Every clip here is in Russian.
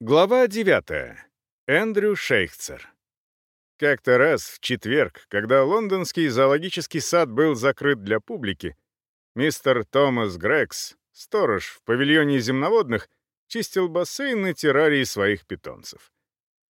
Глава 9. Эндрю Шейхцер. Как-то раз в четверг, когда лондонский зоологический сад был закрыт для публики, мистер Томас Грекс, сторож в павильоне земноводных, чистил бассейн и террарии своих питомцев.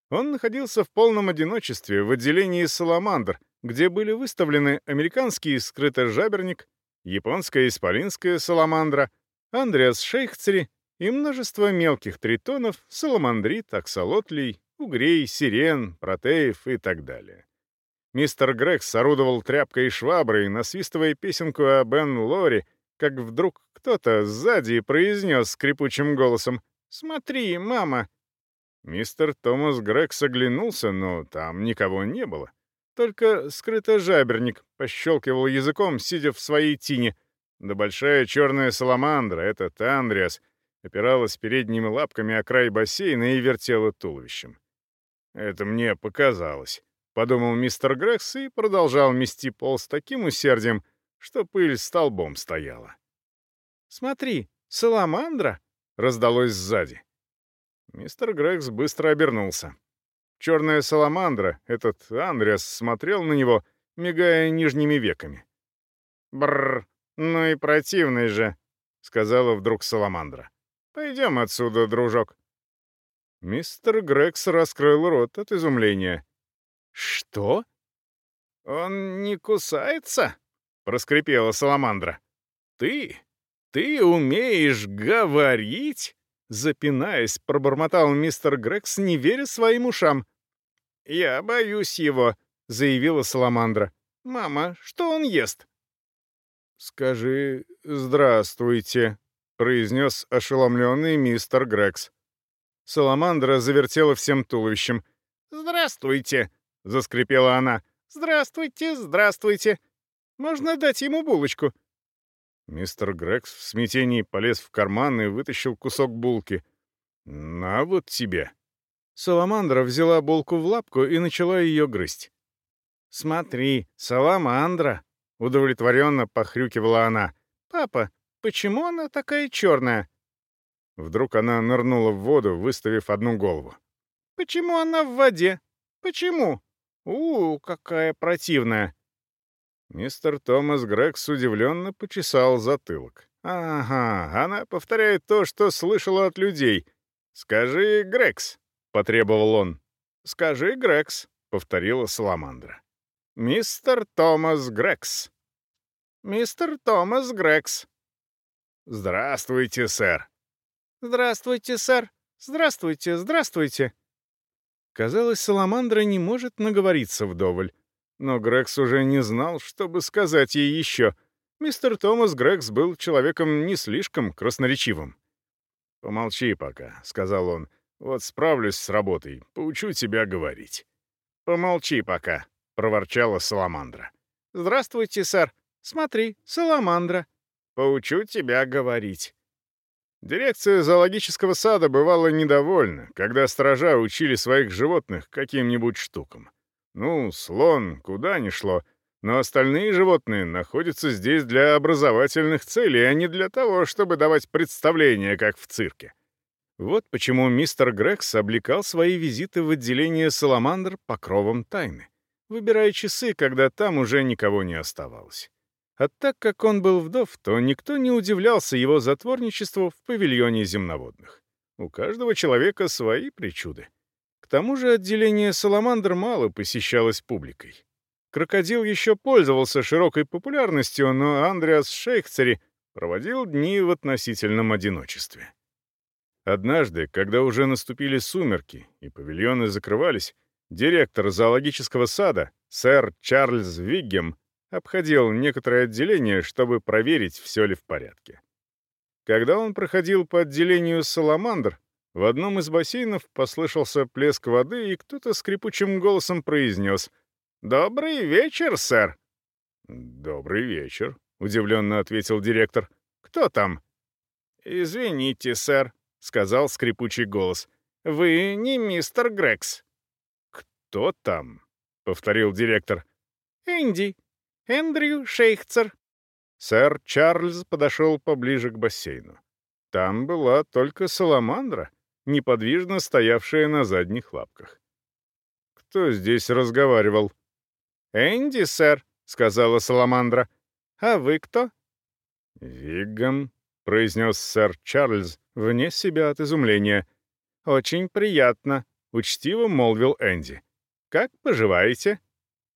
Он находился в полном одиночестве в отделении «Саламандр», где были выставлены американский скрытожаберник, японская исполинская саламандра, Андреас Шейхцери и множество мелких тритонов, саламандрит, аксолотлей, угрей, сирен, протеев и так далее. Мистер Грекс орудовал тряпкой и шваброй, насвистывая песенку о Бен Лори, как вдруг кто-то сзади произнес скрипучим голосом «Смотри, мама!». Мистер Томас Грекс оглянулся, но там никого не было. Только скрытожаберник пощелкивал языком, сидя в своей тине. Да большая черная саламандра, этот Андреас — опиралась передними лапками о край бассейна и вертела туловищем. «Это мне показалось», — подумал мистер Грекс и продолжал мести пол с таким усердием, что пыль столбом стояла. «Смотри, саламандра!» — раздалось сзади. Мистер Грекс быстро обернулся. Черная саламандра, этот Андреас, смотрел на него, мигая нижними веками. «Бррр, ну и противный же», — сказала вдруг саламандра. Пойдем отсюда, дружок». Мистер Грекс раскрыл рот от изумления. «Что?» «Он не кусается?» — проскрипела Саламандра. «Ты? Ты умеешь говорить?» Запинаясь, пробормотал мистер Грекс, не веря своим ушам. «Я боюсь его», — заявила Саламандра. «Мама, что он ест?» «Скажи «здравствуйте», — произнес ошеломленный мистер Грекс. Саламандра завертела всем туловищем. «Здравствуйте!» — заскрипела она. «Здравствуйте, здравствуйте! Можно дать ему булочку?» Мистер Грекс в смятении полез в карман и вытащил кусок булки. «На вот тебе!» Саламандра взяла булку в лапку и начала ее грызть. «Смотри, саламандра!» — удовлетворенно похрюкивала она. «Папа, Почему она такая черная?» Вдруг она нырнула в воду, выставив одну голову. «Почему она в воде? Почему? у, какая противная!» Мистер Томас Грекс удивленно почесал затылок. «Ага, она повторяет то, что слышала от людей. Скажи, Грекс!» — потребовал он. «Скажи, Грекс!» — повторила Саламандра. «Мистер Томас Грекс!» «Мистер Томас Грекс!» «Здравствуйте, сэр!» «Здравствуйте, сэр! Здравствуйте, здравствуйте!» Казалось, Саламандра не может наговориться вдоволь. Но Грекс уже не знал, что бы сказать ей еще. Мистер Томас Грекс был человеком не слишком красноречивым. «Помолчи пока», — сказал он. «Вот справлюсь с работой, поучу тебя говорить». «Помолчи пока», — проворчала Саламандра. «Здравствуйте, сэр. Смотри, Саламандра». Поучу тебя говорить». Дирекция зоологического сада бывала недовольна, когда сторожа учили своих животных каким-нибудь штукам. Ну, слон, куда ни шло, но остальные животные находятся здесь для образовательных целей, а не для того, чтобы давать представления, как в цирке. Вот почему мистер Грекс облекал свои визиты в отделение саламандр покровом тайны, выбирая часы, когда там уже никого не оставалось. А так как он был вдов, то никто не удивлялся его затворничеству в павильоне земноводных. У каждого человека свои причуды. К тому же отделение «Саламандр» мало посещалось публикой. Крокодил еще пользовался широкой популярностью, но Андреас Шейхцери проводил дни в относительном одиночестве. Однажды, когда уже наступили сумерки и павильоны закрывались, директор зоологического сада, сэр Чарльз Виггем, обходил некоторые отделения, чтобы проверить, все ли в порядке. Когда он проходил по отделению «Саламандр», в одном из бассейнов послышался плеск воды, и кто-то скрипучим голосом произнес «Добрый вечер, сэр!» «Добрый вечер», — удивленно ответил директор. «Кто там?» «Извините, сэр», — сказал скрипучий голос. «Вы не мистер Грекс». «Кто там?» — повторил директор. «Энди», Эндрю Шейхцер». Сэр Чарльз подошел поближе к бассейну. Там была только саламандра, неподвижно стоявшее на задних лапках. «Кто здесь разговаривал?» «Энди, сэр», — сказала Саламандра. «А вы кто?» «Виггам», — произнес сэр Чарльз, вне себя от изумления. «Очень приятно», — учтиво молвил Энди. «Как поживаете?»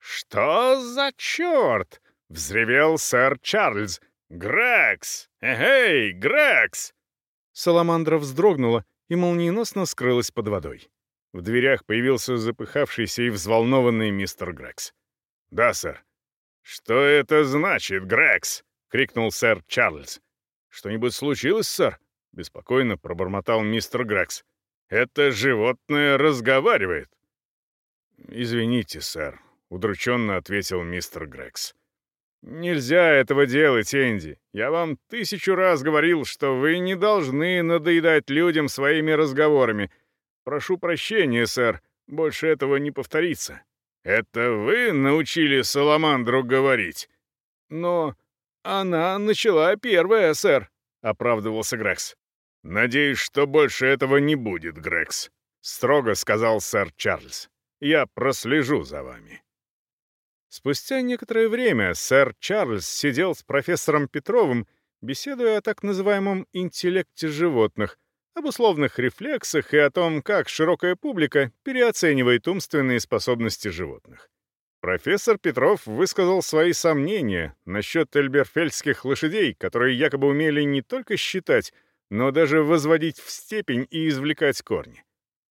«Что за черт?» — взревел сэр Чарльз. «Грекс! Эгей, Грекс!» Саламандра вздрогнула и молниеносно скрылась под водой. В дверях появился запыхавшийся и взволнованный мистер Грекс. «Да, сэр». «Что это значит, Грекс?» — крикнул сэр Чарльз. «Что-нибудь случилось, сэр?» — беспокойно пробормотал мистер Грекс. «Это животное разговаривает». «Извините, сэр», — удрученно ответил мистер Грекс. «Нельзя этого делать, Энди. Я вам тысячу раз говорил, что вы не должны надоедать людям своими разговорами. Прошу прощения, сэр, больше этого не повторится». «Это вы научили Саламандру говорить?» «Но она начала первая, сэр», — оправдывался Грекс. «Надеюсь, что больше этого не будет, Грекс», — строго сказал сэр Чарльз. «Я прослежу за вами». Спустя некоторое время сэр Чарльз сидел с профессором Петровым, беседуя о так называемом интеллекте животных, об условных рефлексах и о том, как широкая публика переоценивает умственные способности животных. Профессор Петров высказал свои сомнения насчет эльберфельдских лошадей, которые якобы умели не только считать, но даже возводить в степень и извлекать корни.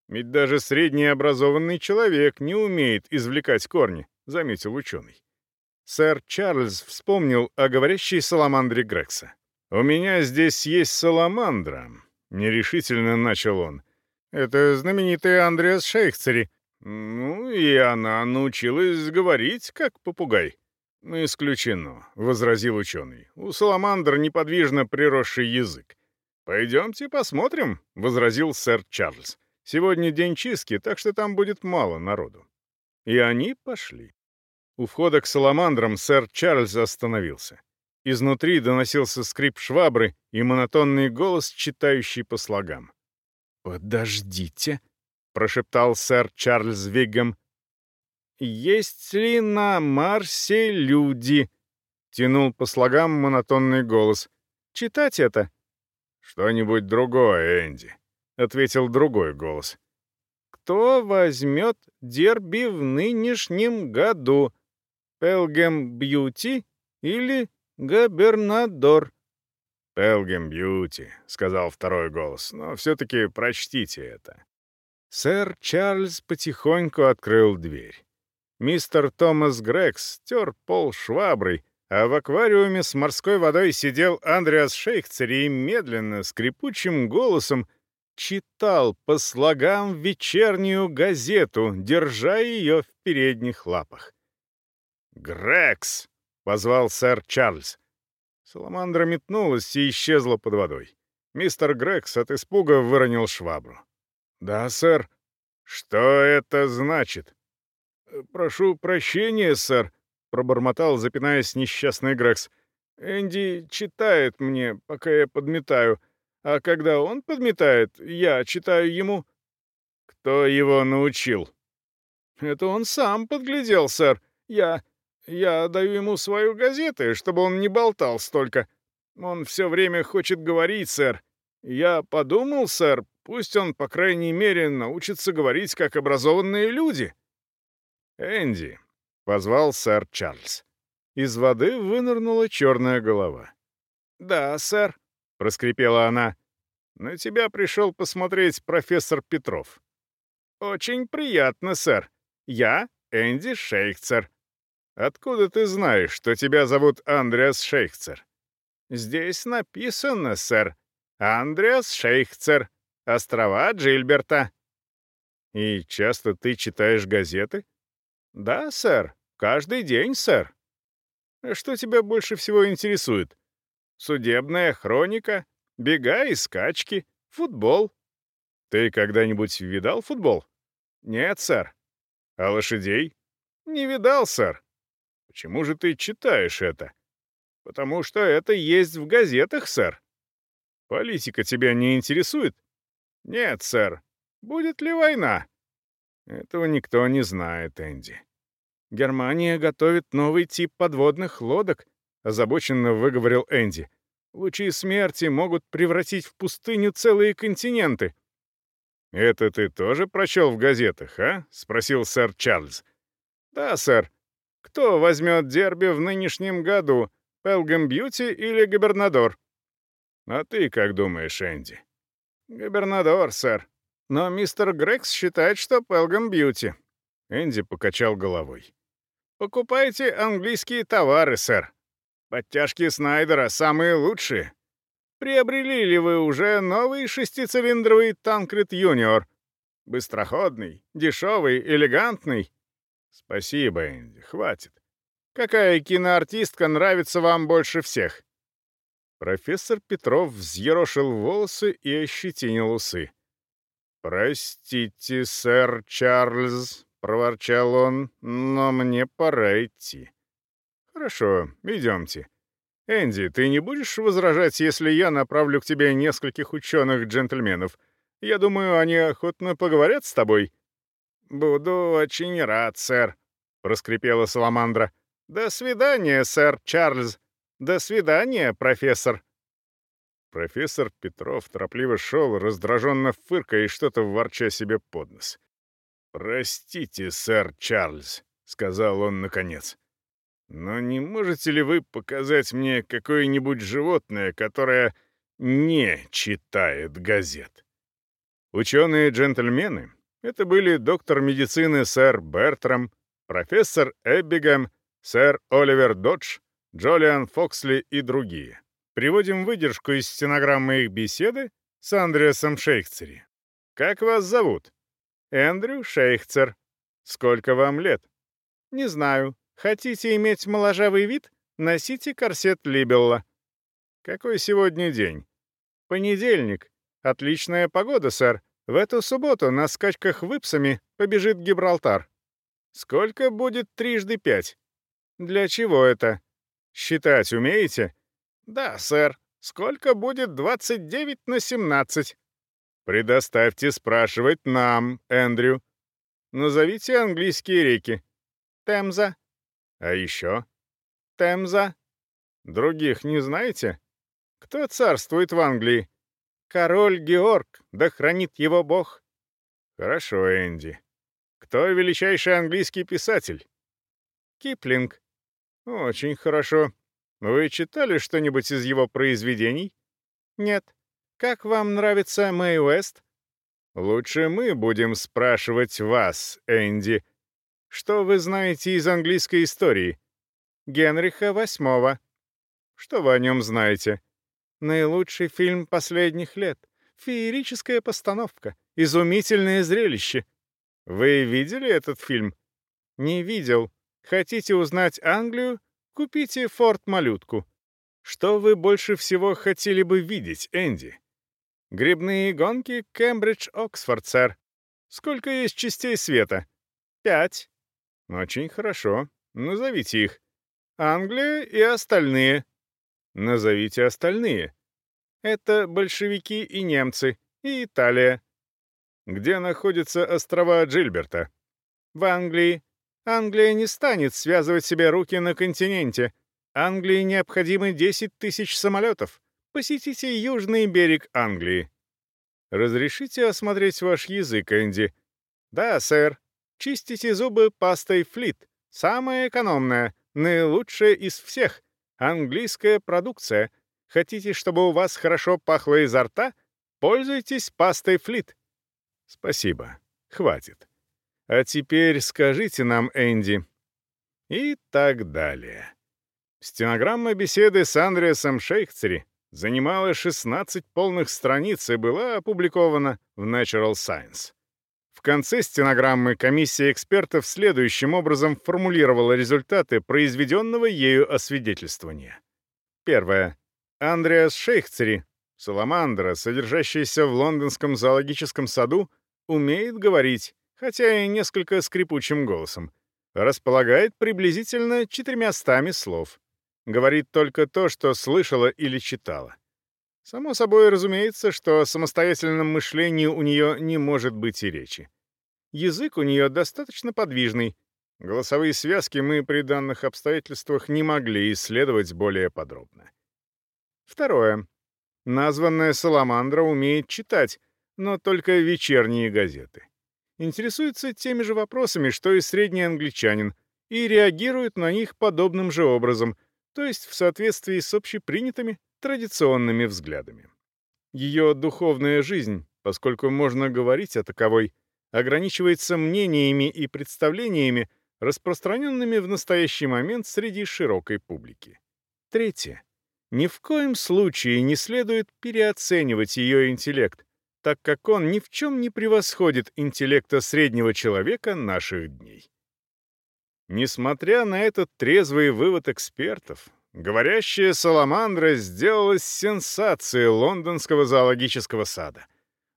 Ведь даже среднеобразованный человек не умеет извлекать корни, заметил ученый. Сэр Чарльз вспомнил о говорящей саламандре Грекса. «У меня здесь есть саламандра», — нерешительно начал он. «Это знаменитый Андреас Шейхцери. Ну, и она научилась говорить, как попугай». «Исключено», — возразил ученый. «У саламандр неподвижно приросший язык». «Пойдемте посмотрим», — возразил сэр Чарльз. «Сегодня день чистки, так что там будет мало народу». И они пошли. У входа к саламандрам сэр Чарльз остановился. Изнутри доносился скрип швабры и монотонный голос, читающий по слогам. «Подождите», — прошептал сэр Чарльз Виггам. «Есть ли на Марсе люди?» — тянул по слогам монотонный голос. «Читать это?» «Что-нибудь другое, Энди», — ответил другой голос. «Кто возьмет дерби в нынешнем году?» Пелгем Бьюти или Габернадор?» «Пелгем Бьюти», — сказал второй голос, — «но все-таки прочтите это». Сэр Чарльз потихоньку открыл дверь. Мистер Томас Грекс тер пол шваброй, а в аквариуме с морской водой сидел Андреас Шейхцер и медленно, скрипучим голосом читал по слогам вечернюю газету, держа ее в передних лапах. «Грекс!» — позвал сэр Чарльз. Саламандра метнулась и исчезла под водой. Мистер Грекс от испуга выронил швабру. «Да, сэр. Что это значит?» «Прошу прощения, сэр», — пробормотал, запинаясь несчастный Грекс. «Энди читает мне, пока я подметаю, а когда он подметает, я читаю ему». «Кто его научил?» «Это он сам подглядел, сэр. Я... Я даю ему свою газету, чтобы он не болтал столько. Он все время хочет говорить, сэр. Я подумал, сэр, пусть он, по крайней мере, научится говорить, как образованные люди». «Энди», — позвал сэр Чарльз. Из воды вынырнула черная голова. «Да, сэр», — проскрипела она. «На тебя пришел посмотреть профессор Петров». «Очень приятно, сэр. Я Энди Шейхцер. Откуда ты знаешь, что тебя зовут Андреас Шейхцер?» «Здесь написано, сэр. Андреас Шейхцер. Острова Джильберта». «И часто ты читаешь газеты?» «Да, сэр. Каждый день, сэр». «Что тебя больше всего интересует?» «Судебная хроника, бега и скачки, футбол». «Ты когда-нибудь видал футбол?» «Нет, сэр». «А лошадей?» «Не видал, сэр». Почему же ты читаешь это? Потому что это есть в газетах, сэр. Политика тебя не интересует? «Нет, сэр. Будет ли война?» «Этого никто не знает, Энди». «Германия готовит новый тип подводных лодок», — озабоченно выговорил Энди. «Лучи смерти могут превратить в пустыню целые континенты». «Это ты тоже прочел в газетах, а?» — спросил сэр Чарльз. «Да, сэр. Кто возьмет дерби в нынешнем году, Пелгам Бьюти или Губернадор?» «А ты как думаешь, Энди?» «Губернадор, сэр. Но мистер Грекс считает, что Пелгам Бьюти». Энди покачал головой. «Покупайте английские товары, сэр. Подтяжки Снайдера самые лучшие. Приобрели ли вы уже новый шестицилиндровый Танкред Юниор? Быстроходный, дешевый, элегантный?» «Спасибо, Энди, хватит. Какая киноартистка нравится вам больше всех?» Профессор Петров взъерошил волосы и ощетинил усы. «Простите, сэр Чарльз», — проворчал он, — «но мне пора идти». «Хорошо, идемте. Энди, ты не будешь возражать, если я направлю к тебе нескольких ученых-джентльменов? Я думаю, они охотно поговорят с тобой». «Буду очень рад, сэр», — проскрипела Саламандра. «До свидания, сэр Чарльз. До свидания, профессор». Профессор Петров торопливо шел, раздраженно фыркая и что-то ворча себе под нос. «Простите, сэр Чарльз», — сказал он наконец. «Но не можете ли вы показать мне какое-нибудь животное, которое не читает газет?» Ученые-джентльмены — это были доктор медицины сэр Бертрам, профессор Эббигам, сэр Оливер Додж, Джолиан Фоксли и другие. Приводим выдержку из стенограммы их беседы с Андреасом Шейхцери. «Как вас зовут?» «Эндрю Шейхцер». «Сколько вам лет?» «Не знаю. Хотите иметь моложавый вид? Носите корсет Либелла». «Какой сегодня день?» «Понедельник. Отличная погода, сэр. В эту субботу на скачках выпсами побежит Гибралтар». «Сколько будет трижды пять?» «Для чего это?» «Считать умеете?» «Да, сэр. Сколько будет 29 на 17?» «Предоставьте спрашивать нам, Эндрю. Назовите английские реки». «Темза». «А еще?» «Темза». «Других не знаете?» «Кто царствует в Англии?» «Король Георг, да хранит его бог». «Хорошо, Энди. Кто величайший английский писатель?» «Киплинг». «Очень хорошо. Вы читали что-нибудь из его произведений?» «Нет. Как вам нравится Мэй Уэст?» «Лучше мы будем спрашивать вас, Энди. Что вы знаете из английской истории?» «Генриха VIII». «Что вы о нем знаете?» «Наилучший фильм последних лет. Феерическая постановка. Изумительное зрелище. Вы видели этот фильм?» «Не видел. Хотите узнать Англию? Купите форт-малютку. Что вы больше всего хотели бы видеть, Энди? Грибные гонки Кембридж-Оксфорд, сэр. Сколько есть частей света? Пять. Очень хорошо. Назовите их. Англия и остальные. Назовите остальные. Это большевики и немцы, и Италия. Где находятся острова Джильберта? В Англии, Англия не станет связывать себе руки на континенте. Англии необходимы 10 тысяч самолетов. Посетите южный берег Англии. Разрешите осмотреть ваш язык, Энди? Да, сэр. Чистите зубы пастой Флит. Самая экономная, наилучшая из всех. Английская продукция. Хотите, чтобы у вас хорошо пахло изо рта? Пользуйтесь пастой Флит. Спасибо. Хватит. А теперь скажите нам, Энди. И так далее. Стенограмма беседы с Андреасом Шейхцери занимала 16 полных страниц и была опубликована в Natural Science. В конце стенограммы комиссия экспертов следующим образом формулировала результаты произведенного ею освидетельствования. Первое. Андреас Шейхцери, саламандра, содержащаяся в лондонском зоологическом саду, умеет говорить, хотя и несколько скрипучим голосом, располагает приблизительно четырьмястами слов. Говорит только то, что слышала или читала. Само собой разумеется, что о самостоятельном мышлении у нее не может быть и речи. Язык у нее достаточно подвижный. Голосовые связки мы при данных обстоятельствах не могли исследовать более подробно. Второе. Названная Саламандра умеет читать, но только вечерние газеты. Интересуется теми же вопросами, что и средний англичанин, и реагирует на них подобным же образом, то есть в соответствии с общепринятыми традиционными взглядами. Ее духовная жизнь, поскольку можно говорить о таковой, ограничивается мнениями и представлениями, распространенными в настоящий момент среди широкой публики. Третье. Ни в коем случае не следует переоценивать ее интеллект, так как он ни в чем не превосходит интеллекта среднего человека наших дней. Несмотря на этот трезвый вывод экспертов, говорящая саламандра сделалась сенсацией лондонского зоологического сада.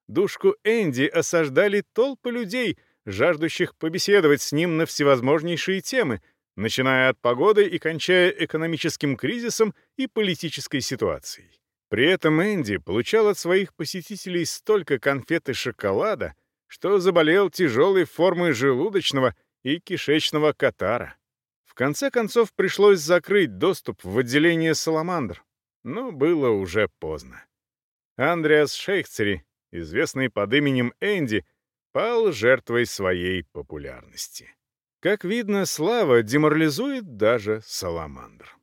Душку Энди осаждали толпы людей, жаждущих побеседовать с ним на всевозможнейшие темы, начиная от погоды и кончая экономическим кризисом и политической ситуацией. При этом Энди получал от своих посетителей столько конфет и шоколада, что заболел тяжелой формой желудочного и кишечного катара. В конце концов пришлось закрыть доступ в отделение «Саламандр», но было уже поздно. Андреас Шейхцери, известный под именем Энди, пал жертвой своей популярности. Как видно, слава деморализует даже «Саламандр».